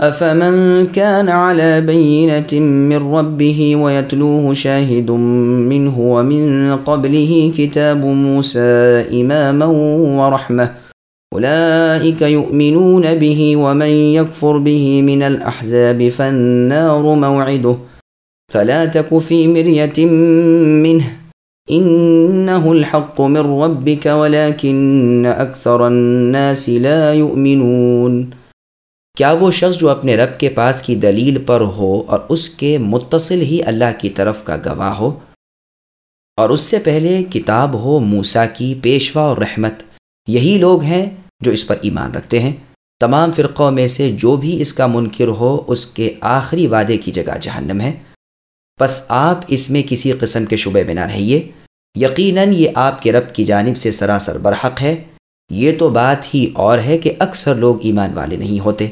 أفمن كان على بينة من ربه ويتلوه شاهد منه ومن قبله كتاب موسى إماما ورحمة أولئك يؤمنون به ومن يكفر به من الأحزاب فالنار موعده فلا تك في مرية منه إنه الحق من ربك ولكن أكثر الناس لا يؤمنون کیا وہ شخص جو اپنے رب کے پاس کی دلیل پر ہو اور اس کے متصل ہی اللہ کی طرف کا گواہ ہو؟ اور اس سے پہلے کتاب ہو موسا کی پیشوا اور رحمت، یہی لوگ ہیں جو اس پر ایمان رکھتے ہیں۔ تمام فرقوں میں سے جو بھی اس کا منکر ہو، اس کے آخری وعدے کی جگہ جہنم ہے۔ بس آپ اس میں کسی قسم کے شبے میں نہ رہیے۔ یقیناً یہ آپ کے رب کی جانب سے سراسر برحق ہے۔ یہ تو بات ہی اور ہے کہ اکثر لوگ ایمان والے نہیں ہوتے۔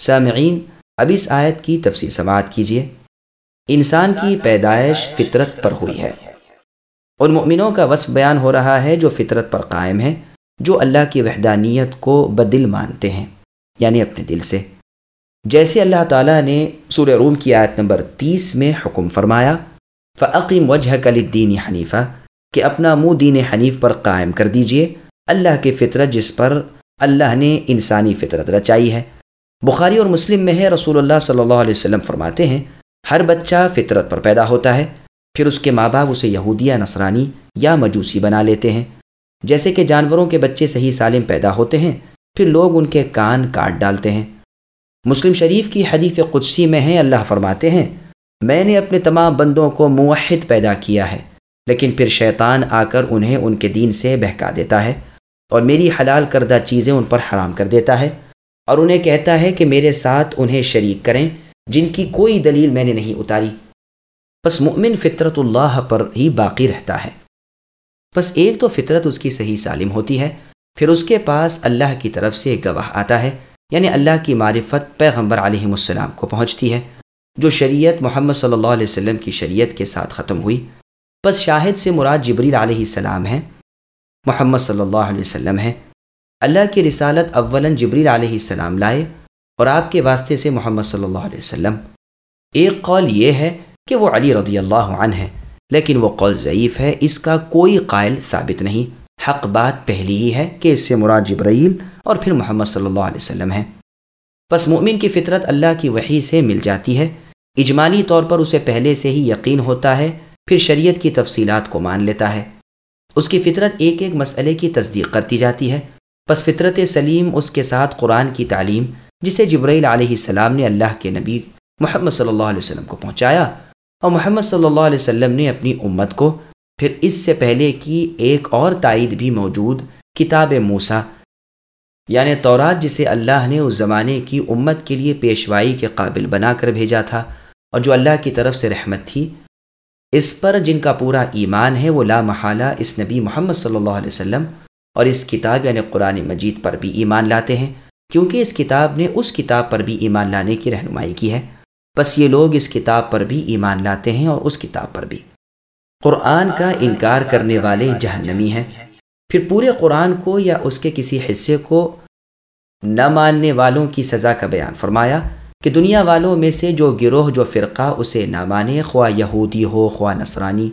سامعین، اب اس آیت کی تفصیل سماعت کیجیے انسان کی پیدائش فطرت پر ہوئی ہے۔ ان مؤمنوں کا وصف بیان ہو رہا ہے جو فطرت پر قائم ہے جو اللہ کی وحدانیت کو بدل مانتے ہیں یعنی اپنے دل سے۔ جیسے اللہ تعالیٰ نے سور روم کی آیت نمبر تیس میں حکم فرمایا فعقیم وجہ کلدین حنیفہ کہ اپنا منہ دین حنیف پر قائم کر دیجیے، اللہ کی فطرت جس پر اللہ نے انسانی فطرت رچائی ہے۔ بخاری اور مسلم میں ہے، رسول اللہ صلی اللہ علیہ وسلم فرماتے ہیں، ہر بچہ فطرت پر پیدا ہوتا ہے، پھر اس کے ماں باپ اسے یہودیہ نصرانی یا مجوسی بنا لیتے ہیں۔ جیسے کہ جانوروں کے بچے صحیح سالم پیدا ہوتے ہیں، پھر لوگ ان کے کان کاٹ ڈالتے ہیں۔ مسلم شریف کی حدیث قدسی میں ہیں اللہ فرماتے ہیں، میں نے اپنے تمام بندوں کو موحد پیدا کیا ہے، لیکن پھر شیطان آ کر انہیں ان کے دین سے بہکا دیتا ہے اور میری حلال کردہ چیزیں ان پر حرام کر دیتا ہے۔ اور انہیں کہتا ہے کہ میرے ساتھ انہیں شریک کریں جن کی کوئی دلیل میں نے نہیں اتاری۔ بس مؤمن فطرت اللہ پر ہی باقی رہتا ہے۔ بس ایک تو فطرت اس کی صحیح سالم ہوتی ہے، پھر اس کے پاس اللہ کی طرف سے ایک گواہ آتا ہے یعنی اللہ کی معرفت پیغمبر علیہ السلام کو پہنچتی ہے، جو شریعت محمد صلی اللہ علیہ وسلم کی شریعت کے ساتھ ختم ہوئی۔ بس شاہد سے مراد جبریل علیہ السلام ہے، محمد صلی اللہ علیہ وسلم ہے۔ اللہ کی رسالت اولاً جبریل علیہ السلام لائے اور آپ کے واسطے سے محمد صلی اللہ علیہ وسلم۔ ایک قول یہ ہے کہ وہ علی رضی اللہ عنہ ہے لیکن وہ قول ضعیف ہے، اس کا کوئی قائل ثابت نہیں۔ حق بات پہلی ہی ہے کہ اس سے مراد جبرائیل اور پھر محمد صلی اللہ علیہ وسلم ہے پس مؤمن کی فطرت اللہ کی وحی سے مل جاتی ہے۔ اجمالی طور پر اسے پہلے سے ہی یقین ہوتا ہے، پھر شریعت کی تفصیلات کو مان لیتا ہے۔ اس کی فطرت ایک ایک مسئلے کی تصدیق کرتی جاتی ہے۔ پس فطرت سلیم اس کے ساتھ قرآن کی تعلیم، جسے جبرائیل علیہ السلام نے اللہ کے نبی محمد صلی اللہ علیہ وسلم کو پہنچایا اور محمد صلی اللہ علیہ وسلم نے اپنی امت کو پھر اس سے پہلے کی ایک اور تائید بھی موجود، کتاب موسا یعنی تورات، جسے اللہ نے اس زمانے کی امت کے لیے پیشوائی کے قابل بنا کر بھیجا تھا اور جو اللہ کی طرف سے رحمت تھی۔ اس پر جن کا پورا ایمان ہے، وہ لا محالہ اس نبی محمد صلی اللہ علیہ وسلم اور اس کتاب یعنی قرآن مجید پر بھی ایمان لاتے ہیں، کیونکہ اس کتاب نے اس کتاب پر بھی ایمان لانے کی رہنمائی کی ہے۔ بس یہ لوگ اس کتاب پر بھی ایمان لاتے ہیں اور اس کتاب پر بھی۔ قرآن کا انکار کرنے والے جہنمی ہیں۔ پھر پورے قرآن کو یا اس کے کسی حصے کو نہ ماننے والوں کی سزا کا بیان فرمایا کہ دنیا والوں میں سے جو گروہ، جو فرقہ اسے نہ مانے، خواہ یہودی ہو، خواہ نصرانی،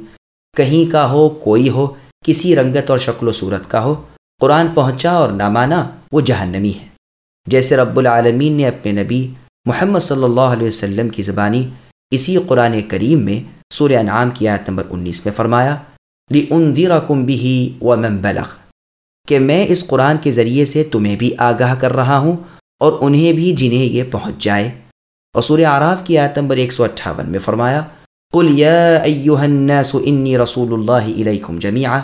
کہیں کا ہو، کوئی ہو کسی رنگت اور شکل و صورت کا ہو، قرآن پہنچا اور نہ مانا وہ جہنمی ہے۔ جیسے رب العالمین نے اپنے نبی محمد صلی اللہ علیہ وسلم کی زبانی اسی قرآن کریم میں سورہ انعام کی آیت نمبر انیس میں فرمایا لی ان کم بھی و بلغ۔ کہ میں اس قرآن کے ذریعے سے تمہیں بھی آگاہ کر رہا ہوں اور انہیں بھی جنہیں یہ پہنچ جائے۔ اور سورہ آراف کی آیت نمبر ایک سو اٹھاون میں فرمایا قل یا ایوہ الناس انی رسول اللہ علیکم جمیعہ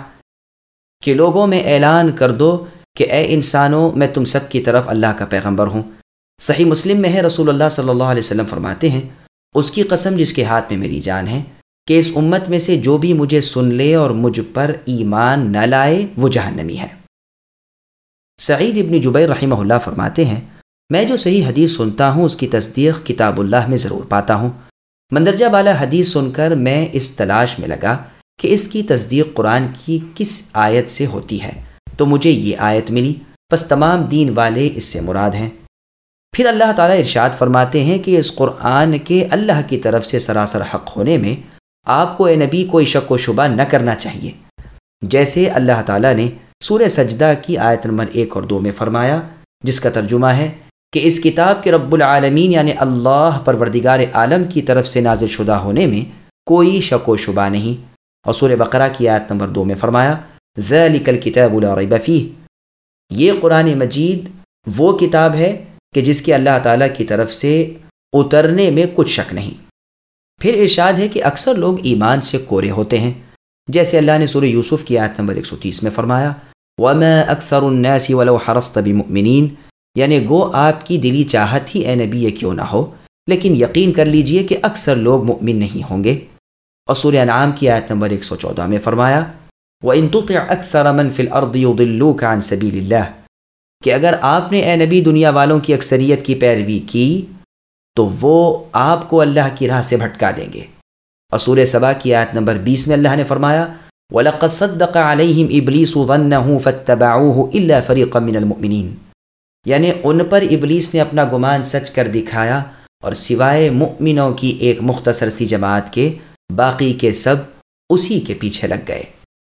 کہ لوگوں میں اعلان کر دو کہ اے انسانوں، میں تم سب کی طرف اللہ کا پیغمبر ہوں۔ صحیح مسلم میں ہے، رسول اللہ صلی اللہ علیہ وسلم فرماتے ہیں، اس کی قسم جس کے ہاتھ میں میری جان ہے، کہ اس امت میں سے جو بھی مجھے سن لے اور مجھ پر ایمان نہ لائے، وہ جہنمی ہے۔ سعید ابن جبیر رحمہ اللہ فرماتے ہیں، میں جو صحیح حدیث سنتا ہوں، اس کی تصدیق کتاب اللہ میں ضرور پاتا ہوں۔ مندرجہ بالا حدیث سن کر میں اس تلاش میں لگا کہ اس کی تصدیق قرآن کی کس آیت سے ہوتی ہے۔ تو مجھے یہ آیت ملی۔ بس تمام دین والے اس سے مراد ہیں۔ پھر اللہ تعالیٰ ارشاد فرماتے ہیں کہ اس قرآن کے اللہ کی طرف سے سراسر حق ہونے میں آپ کو اے نبی کوئی شک و شبہ نہ کرنا چاہیے۔ جیسے اللہ تعالیٰ نے سورہ سجدہ کی آیت نمبر ایک اور دو میں فرمایا، جس کا ترجمہ ہے کہ اس کتاب کے رب العالمین یعنی اللہ پروردگار عالم کی طرف سے نازل شدہ ہونے میں کوئی شک و شبہ نہیں۔ اور سورہ بقرہ کی آیت نمبر دو میں فرمایا، ذَلِكَ الْكِتَابُ لَا رَيْبَ فِيهِ۔ یہ قرآن مجید وہ کتاب ہے کہ جس کی اللہ تعالیٰ کی طرف سے اترنے میں کچھ شک نہیں۔ پھر ارشاد ہے کہ اکثر لوگ ایمان سے کورے ہوتے ہیں۔ جیسے اللہ نے سورہ یوسف کی آیت نمبر 130 میں فرمایا، وَمَا أَكْثَرُ النَّاسِ وَلَوْ حَرَصْتَ بِمُؤْمِنِينَ۔ یعنی گو آپ کی دلی چاہت ہی اے نبی کیوں نہ ہو؟ لیکن یقین کر لیجیے کہ اکثر لوگ مؤمن نہیں ہوں گے۔ اور سورہ انعام کی آیت نمبر 114 میں فرمایا، وَإِن تُطِعْ أَكْثَرَ مَن فِي الْأَرْضِ يُضِلُّوكَ عَن سَبِيلِ اللَّهِ کہ اگر آپ نے اے نبی دنیا والوں کی اکثریت کی پیروی کی، تو وہ آپ کو اللہ کی راہ سے بھٹکا دیں گے۔ اصور صبا کی آیت نمبر بیس میں اللہ نے فرمایا، وَلَقَدْ صَدَّقَ عَلَيْهِمْ إِبْلِيسُ ظَنَّهُ فَاتَّبَعُوهُ إِلَّا فَرِيقًا مِّنَ الْمُؤْمِنِينَ۔ یعنی ان پر ابلیس نے اپنا گمان سچ کر دکھایا اور سوائے مؤمنوں کی ایک مختصر سی جماعت کے، باقی کے سب اسی کے پیچھے لگ گئے۔